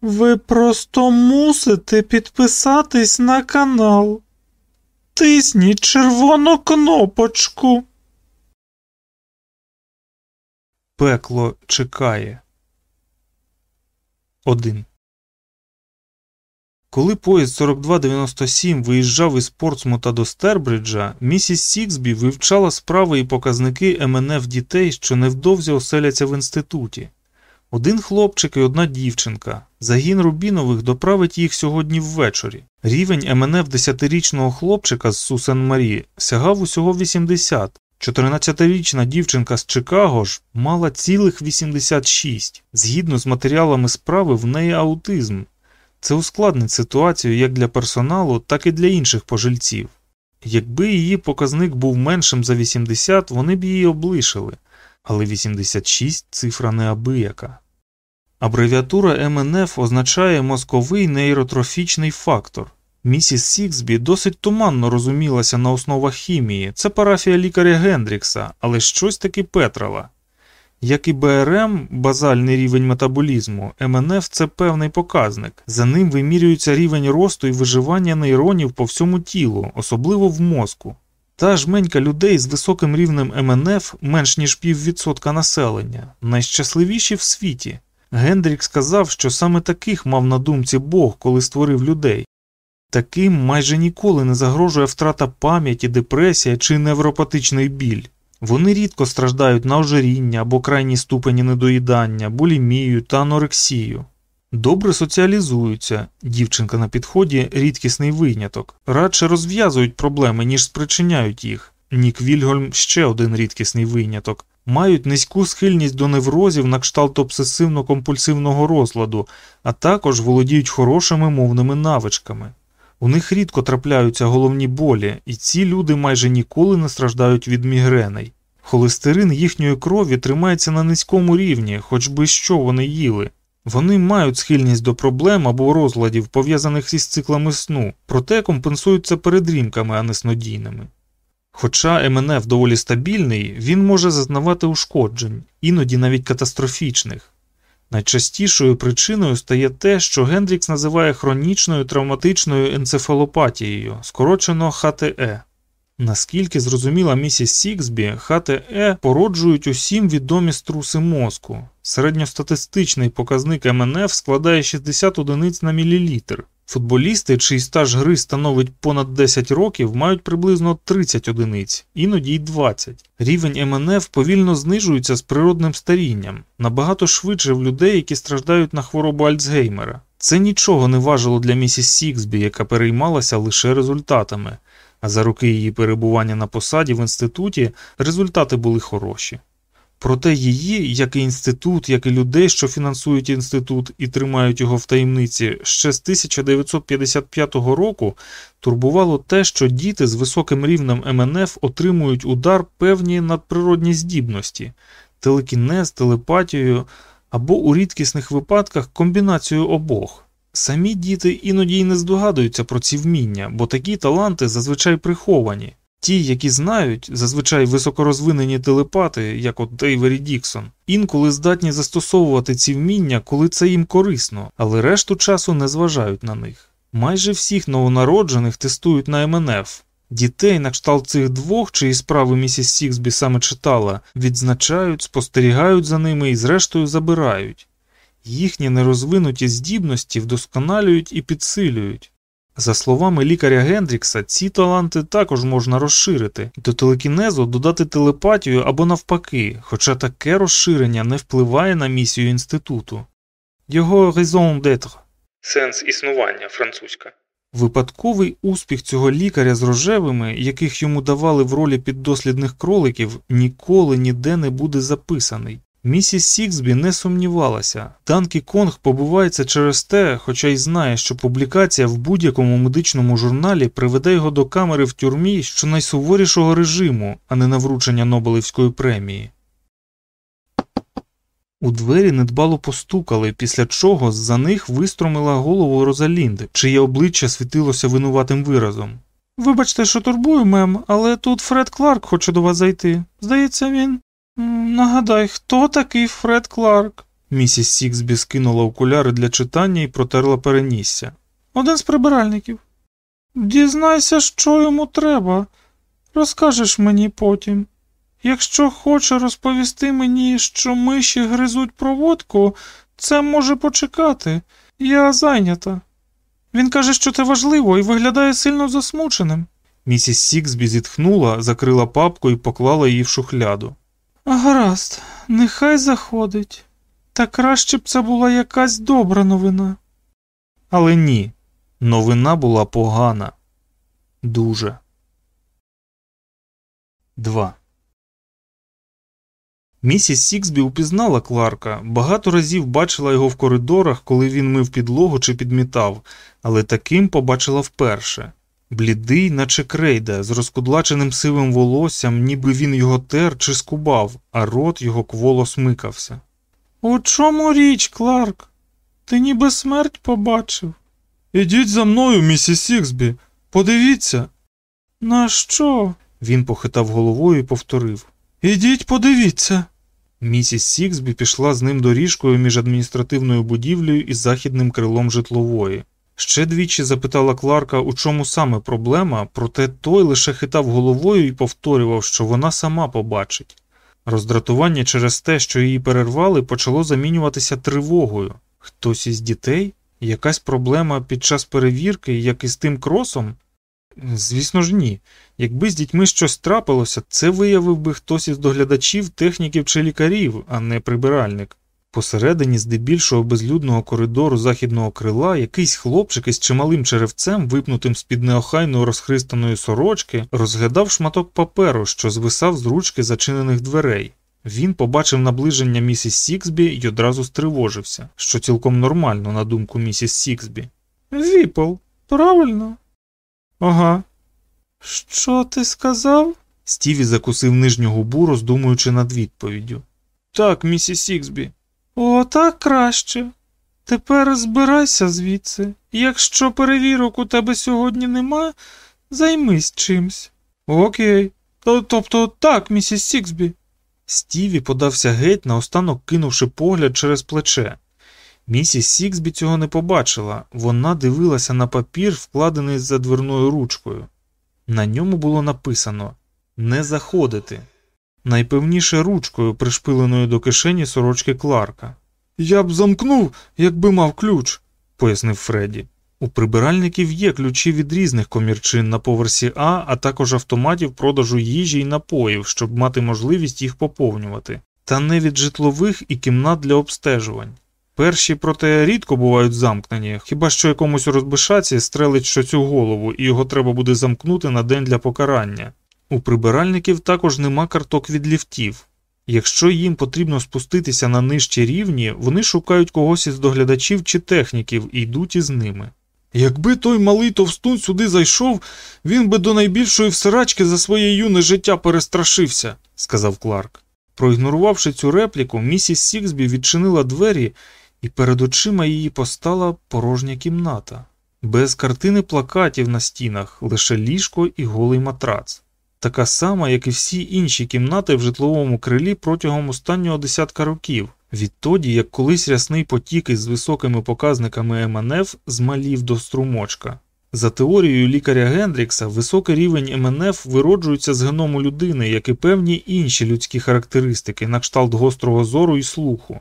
Ви просто мусите підписатись на канал. Тисніть червону кнопочку. Пекло чекає. 1. Коли поїзд 4297 виїжджав із Портсмута до Стербриджа, місіс Сіксбі вивчала справи і показники МНФ дітей, що невдовзі оселяться в інституті. Один хлопчик і одна дівчинка. Загін Рубінових доправить їх сьогодні ввечері. Рівень МНФ десятирічного хлопчика з Сусен Марі сягав усього 80. 14-річна дівчинка з Чикаго ж мала цілих 86. Згідно з матеріалами справи, в неї аутизм. Це ускладнить ситуацію як для персоналу, так і для інших пожильців. Якби її показник був меншим за 80, вони б її облишили, але 86 цифра неабияка. Абревіатура МНФ означає мозковий нейротрофічний фактор. Місіс Сіксбі досить туманно розумілася на основах хімії, це парафія лікаря Гендрікса, але щось таки Петрова. Як і БРМ, базальний рівень метаболізму, МНФ це певний показник. За ним вимірюється рівень росту і виживання нейронів по всьому тілу, особливо в мозку. Та жменька людей з високим рівнем МНФ менш ніж піввідсотка населення, найщасливіші в світі. Гендрік сказав, що саме таких мав на думці Бог, коли створив людей. Таким майже ніколи не загрожує втрата пам'яті, депресія чи невропатичний біль. Вони рідко страждають на ожиріння або крайні ступені недоїдання, булімію та анорексію. Добре соціалізуються, дівчинка на підході рідкісний виняток, радше розв'язують проблеми, ніж спричиняють їх. Нік Вільгольм ще один рідкісний виняток, мають низьку схильність до неврозів на кшталт обсесивно-компульсивного розладу, а також володіють хорошими мовними навичками. У них рідко трапляються головні болі, і ці люди майже ніколи не страждають від мігреней. Холестерин їхньої крові тримається на низькому рівні, хоч би що вони їли. Вони мають схильність до проблем або розладів, пов'язаних із циклами сну, проте компенсуються передрімками, а не снодійними. Хоча МНФ доволі стабільний, він може зазнавати ушкоджень, іноді навіть катастрофічних. Найчастішою причиною стає те, що Гендрікс називає хронічною травматичною енцефалопатією, скорочено ХТЕ. Наскільки зрозуміла місіс Сіксбі, ХТЕ породжують усім відомі струси мозку. Середньостатистичний показник МНФ складає 60 одиниць на мілілітр. Футболісти, чий стаж гри становить понад 10 років, мають приблизно 30 одиниць, іноді й 20. Рівень МНФ повільно знижується з природним старінням, набагато швидше в людей, які страждають на хворобу Альцгеймера. Це нічого не важило для місіс Сіксбі, яка переймалася лише результатами, за роки її перебування на посаді в інституті результати були хороші. Проте її, як і інститут, як і людей, що фінансують інститут і тримають його в таємниці, ще з 1955 року турбувало те, що діти з високим рівнем МНФ отримують удар певні надприродні здібності, телекінез, телепатію або у рідкісних випадках комбінацію обох. Самі діти іноді й не здогадуються про ці вміння, бо такі таланти зазвичай приховані. Ті, які знають, зазвичай високорозвинені телепати, як от Дейвері Діксон, інколи здатні застосовувати ці вміння, коли це їм корисно, але решту часу не зважають на них. Майже всіх новонароджених тестують на МНФ. Дітей на кшталт цих двох, чиї справи місіс Сіксбі саме читала, відзначають, спостерігають за ними і, зрештою, забирають. Їхні нерозвинуті здібності вдосконалюють і підсилюють. За словами лікаря Гендрікса, ці таланти також можна розширити, до телекінезу додати телепатію або навпаки, хоча таке розширення не впливає на місію інституту. Його raison d'être – сенс існування французька. Випадковий успіх цього лікаря з рожевими, яких йому давали в ролі піддослідних кроликів, ніколи ніде не буде записаний. Місіс Сіксбі не сумнівалася, Данкі Конг побувається через те, хоча й знає, що публікація в будь-якому медичному журналі приведе його до камери в тюрмі щонайсуворішого режиму, а не на вручення Нобелевської премії. У двері недбало постукали, після чого з-за них вистромила голову Розалінди, чиє обличчя світилося винуватим виразом. Вибачте, що турбую, мем, але тут Фред Кларк хоче до вас зайти. Здається, він. Нагадай, хто такий Фред Кларк? Місіс Сіксбі скинула окуляри для читання і протерла перенісся. Один з прибиральників. Дізнайся, що йому треба. Розкажеш мені потім. Якщо хоче розповісти мені, що миші гризуть проводку, це може почекати. Я зайнята. Він каже, що це важливо і виглядає сильно засмученим. Місіс Сіксбі зітхнула, закрила папку і поклала її в шухляду. Гаразд, нехай заходить. Та краще б це була якась добра новина. Але ні, новина була погана. Дуже. 2. Місіс Сіксбі упізнала Кларка, багато разів бачила його в коридорах, коли він мив підлогу чи підмітав, але таким побачила вперше. Блідий, наче крейда, з розкудлаченим сивим волоссям, ніби він його тер чи скубав, а рот його кволо смикався. У чому річ, Кларк? Ти ніби смерть побачив. Ідіть за мною, місіс Сіксбі, подивіться. На що? Він похитав головою і повторив Ідіть, подивіться. Місіс Сіксбі пішла з ним доріжкою між адміністративною будівлею і західним крилом житлової. Ще двічі запитала Кларка, у чому саме проблема, проте той лише хитав головою і повторював, що вона сама побачить. Роздратування через те, що її перервали, почало замінюватися тривогою. Хтось із дітей? Якась проблема під час перевірки, як із тим кросом? Звісно ж, ні. Якби з дітьми щось трапилося, це виявив би хтось із доглядачів, техніків чи лікарів, а не прибиральник. Посередині здебільшого безлюдного коридору західного крила якийсь хлопчик із чималим черевцем, випнутим з під неохайно розхристаної сорочки, розглядав шматок паперу, що звисав з ручки зачинених дверей. Він побачив наближення місіс Сіксбі і одразу стривожився, що цілком нормально, на думку місіс Сіксбі. Віпл, правильно? Ага. Що ти сказав? Стіві закусив нижню губу, роздумуючи над відповіддю. Так, місіс Сіксбі. О, так краще. Тепер збирайся звідси. Якщо перевірок у тебе сьогодні нема, займись чимсь. Окей. Тобто так, місіс Сіксбі. Стіві подався геть, наостанок кинувши погляд через плече. Місіс Сіксбі цього не побачила, вона дивилася на папір, вкладений за дверною ручкою. На ньому було написано Не заходити. Найпевніше ручкою, пришпиленою до кишені сорочки Кларка. Я б замкнув, якби мав ключ, пояснив Фредді. У прибиральників є ключі від різних комірчин на поверсі А, а також автоматів продажу їжі і напоїв, щоб мати можливість їх поповнювати, та не від житлових і кімнат для обстежувань. Перші, проте, рідко бувають замкнені, хіба що якомусь розбишаці стрелить щось у голову, і його треба буде замкнути на день для покарання. У прибиральників також нема карток від ліфтів. Якщо їм потрібно спуститися на нижчі рівні, вони шукають когось із доглядачів чи техніків і йдуть із ними. Якби той малий товстун сюди зайшов, він би до найбільшої всирачки за своє юне життя перестрашився, сказав Кларк. Проігнорувавши цю репліку, місіс Сіксбі відчинила двері, і перед очима її постала порожня кімната, без картини плакатів на стінах, лише ліжко і голий матрац. Така сама, як і всі інші кімнати в житловому крилі протягом останнього десятка років, відтоді як колись рясний потік із високими показниками МНФ змалів до струмочка. За теорією лікаря Гендрікса, високий рівень МНФ вироджується з геному людини, як і певні інші людські характеристики, на кшталт гострого зору і слуху.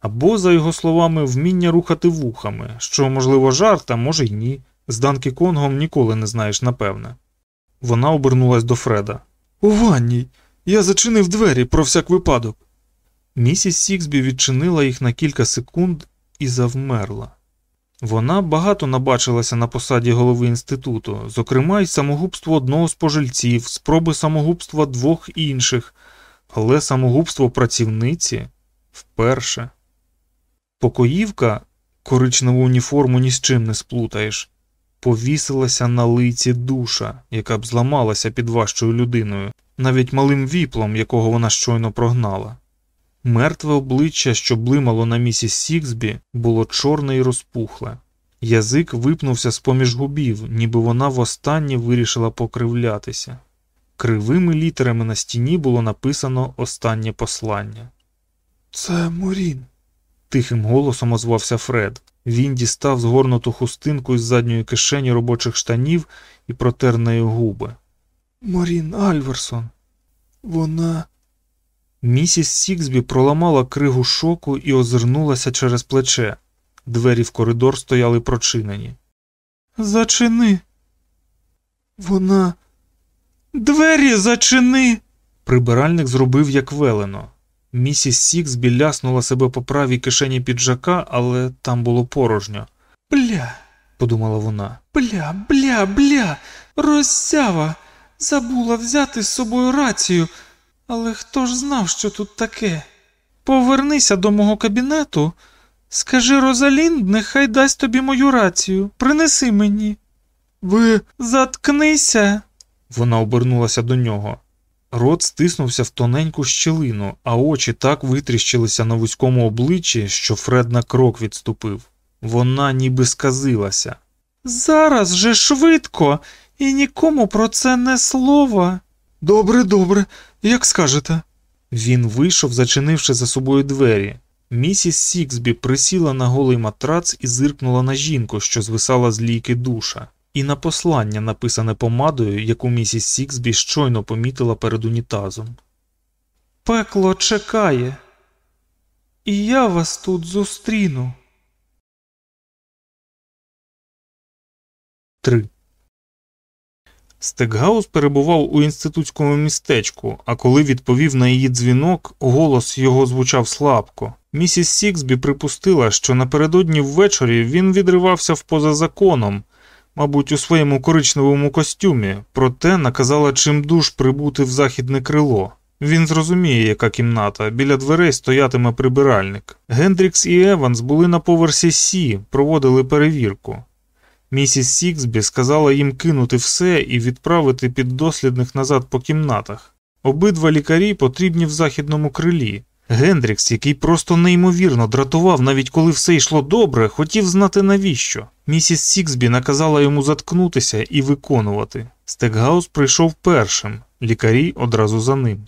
Або, за його словами, вміння рухати вухами, що, можливо, жарт, а може й ні. З Данкі Конгом ніколи не знаєш, напевне. Вона обернулась до Фреда. У ванній. Я зачинив двері про всяк випадок. Місіс Сіксбі відчинила їх на кілька секунд і завмерла. Вона багато набачилася на посаді голови інституту, зокрема й самогубство одного з пожильців, спроби самогубства двох інших, але самогубство працівниці вперше. Покоївка, коричневу уніформу ні з чим не сплутаєш, повісилася на лиці душа, яка б зламалася під важчою людиною, навіть малим віплом, якого вона щойно прогнала. Мертве обличчя, що блимало на місіс Сіксбі, було чорне і розпухле. Язик випнувся з поміж губів, ніби вона востаннє вирішила покривлятися. Кривими літерами на стіні було написано останнє послання. Це Мурін, тихим голосом озвався Фред. Він дістав згорнуту хустинку із задньої кишені робочих штанів і протер нею губи. Морін Альверсон. Вона. Місіс Сіксбі проламала кригу шоку і озирнулася через плече. Двері в коридор стояли прочинені. Зачини. Вона. Двері зачини. Прибиральник зробив як велено. Місіс Сіксбі ляснула себе по правій кишені піджака, але там було порожньо. Бля, подумала вона. бля, бля, бля, роззява. Забула взяти з собою рацію. Але хто ж знав, що тут таке? Повернися до мого кабінету. Скажи Розалін, нехай дасть тобі мою рацію. Принеси мені. Ви. Заткнися. Вона обернулася до нього. Рот стиснувся в тоненьку щілину, а очі так витріщилися на вузькому обличчі, що Фред на крок відступив. Вона ніби сказилася. Зараз же швидко, і нікому про це не слова. Добре, добре, як скажете. Він вийшов, зачинивши за собою двері. Місіс Сіксбі присіла на голий матрац і зиркнула на жінку, що звисала з лійки душа, і на послання, написане помадою, яку місіс Сіксбі щойно помітила перед унітазом. Пекло чекає, і я вас тут зустріну. 3. Стекгаус перебував у інститутському містечку, а коли відповів на її дзвінок, голос його звучав слабко. Місіс Сіксбі припустила, що напередодні ввечері він відривався в поза законом, мабуть, у своєму коричневому костюмі, проте наказала чимдуж прибути в західне крило. Він зрозуміє, яка кімната, біля дверей стоятиме прибиральник. Гендрікс і Еванс були на поверсі Сі, проводили перевірку. Місіс Сіксбі сказала їм кинути все і відправити піддослідних назад по кімнатах. Обидва лікарі потрібні в західному крилі. Гендрікс, який просто неймовірно дратував, навіть коли все йшло добре, хотів знати навіщо. Місіс Сіксбі наказала йому заткнутися і виконувати. Стекгаус прийшов першим, лікарі одразу за ним.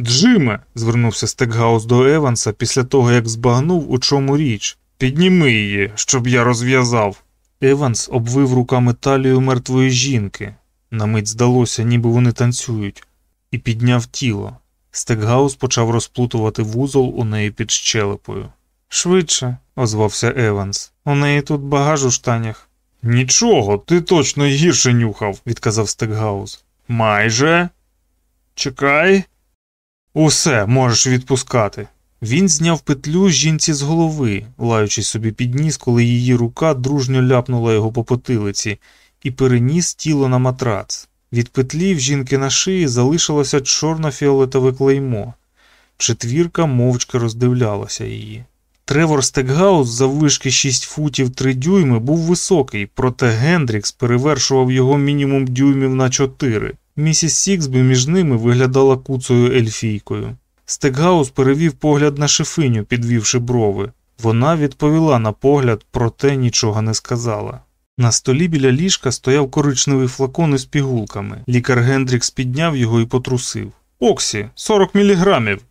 Джиме, звернувся Стекгаус до Еванса після того, як збагнув, у чому річ. Підніми її, щоб я розв'язав. Еванс обвив руками талію мертвої жінки. На мить здалося, ніби вони танцюють, і підняв тіло. Стекгаус почав розплутувати вузол у неї під щелепою. Швидше, озвався Еванс. У неї тут багаж у штанях. Нічого, ти точно гірше нюхав, відказав Стекгаус. Майже. Чекай. Усе можеш відпускати. Він зняв петлю жінці з голови, лаючись собі під ніс, коли її рука дружньо ляпнула його по потилиці, і переніс тіло на матрац. Від петлі в жінки на шиї залишилося чорно-фіолетове клеймо. Четвірка мовчки роздивлялася її. Тревор Стекгаус заввишки 6 футів 3 дюйми був високий, проте Гендрікс перевершував його мінімум дюймів на 4. Місіс Сіксбі між ними виглядала куцою ельфійкою. Стекгаус перевів погляд на шефиню, підвівши брови. Вона відповіла на погляд, проте нічого не сказала. На столі біля ліжка стояв коричневий флакон із пігулками. Лікар Гендрікс підняв його і потрусив. Оксі, 40 міліграмів.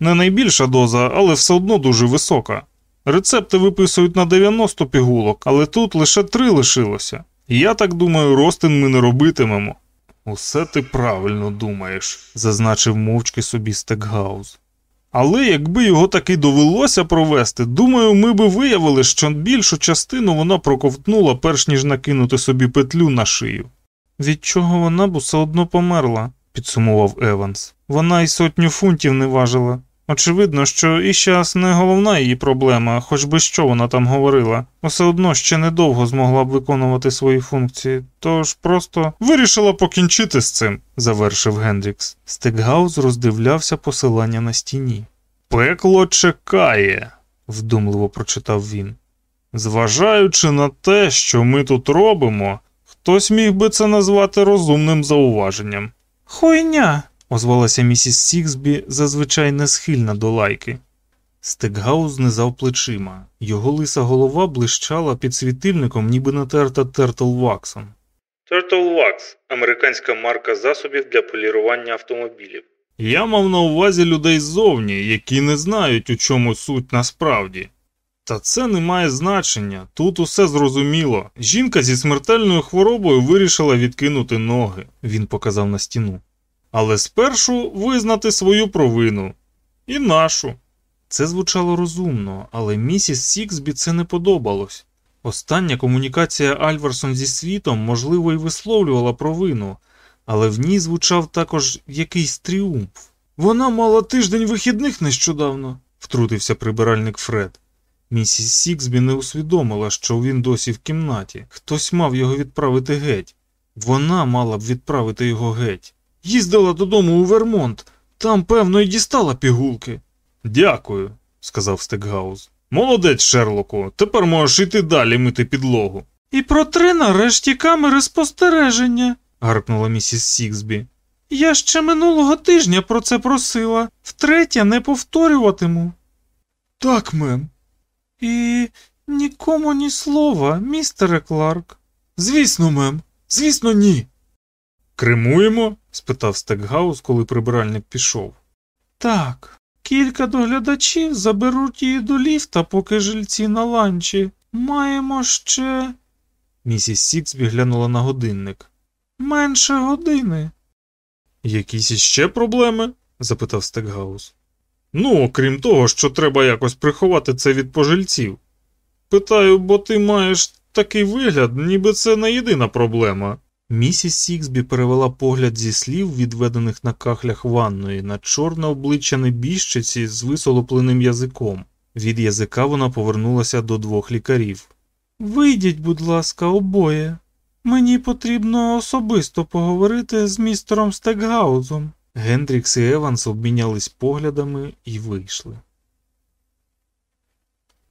Не найбільша доза, але все одно дуже висока. Рецепти виписують на 90 пігулок, але тут лише три лишилося. Я так думаю, ростин ми не робитимемо. Усе ти правильно думаєш, зазначив мовчки собі Стекгаус. Але якби його таки довелося провести, думаю, ми би виявили, що більшу частину вона проковтнула, перш ніж накинути собі петлю на шию. Від чого вона б усе одно померла, підсумував Еванс. Вона й сотню фунтів не важила. Очевидно, що ішіас не головна її проблема, хоч би що вона там говорила, усе одно ще недовго змогла б виконувати свої функції, тож просто вирішила покінчити з цим, завершив Гендрікс. Стекгаус роздивлявся посилання на стіні. Пекло чекає, вдумливо прочитав він. Зважаючи на те, що ми тут робимо, хтось міг би це назвати розумним зауваженням. Хойня озвалася місіс Сіксбі, зазвичай не схильна до лайки. Стекгаус знизав плечима, його лиса голова блищала під світильником, ніби натерта Тертл Ваксом. Turtle Wax – американська марка засобів для полірування автомобілів. Я мав на увазі людей ззовні, які не знають, у чому суть насправді. Та це не має значення. Тут усе зрозуміло. Жінка зі смертельною хворобою вирішила відкинути ноги, він показав на стіну. Але спершу визнати свою провину. І нашу. Це звучало розумно, але місіс Сіксбі це не подобалось. Остання комунікація Альварсон зі світом, можливо, і висловлювала провину, але в ній звучав також якийсь тріумф. Вона мала тиждень вихідних нещодавно, втрутився прибиральник Фред. Місіс Сіксбі не усвідомила, що він досі в кімнаті. Хтось мав його відправити геть. Вона мала б відправити його геть. Їздила додому у Вермонт. Там, певно, і дістала пігулки. Дякую, сказав Стекгаус. Молодець, Шерлоку. Тепер можеш іти далі мити підлогу. І протри нарешті камери спостереження. гаркнула місіс Сіксбі. Я ще минулого тижня про це просила. Втретє не повторюватиму. Так, мем. І нікому ні слова, містере Кларк. Звісно, мем. Звісно, ні. Кремуємо? спитав Стекгаус, коли прибиральник пішов. Так, кілька доглядачів заберуть її до ліфта, поки жильці на ланчі. Маємо ще Місіс Сіксбі глянула на годинник. менше години. Якісь іще проблеми? запитав Стекгаус. Ну, окрім того, що треба якось приховати це від пожильців. Питаю, бо ти маєш такий вигляд, ніби це не єдина проблема. Місіс Сіксбі перевела погляд зі слів, відведених на кахлях ванної, на чорне обличчя небіжчиці з висолопленим язиком. Від язика вона повернулася до двох лікарів. Вийдіть, будь ласка, обоє. Мені потрібно особисто поговорити з містером Стекгаузом. Гендрікс і Еванс обмінялись поглядами і вийшли.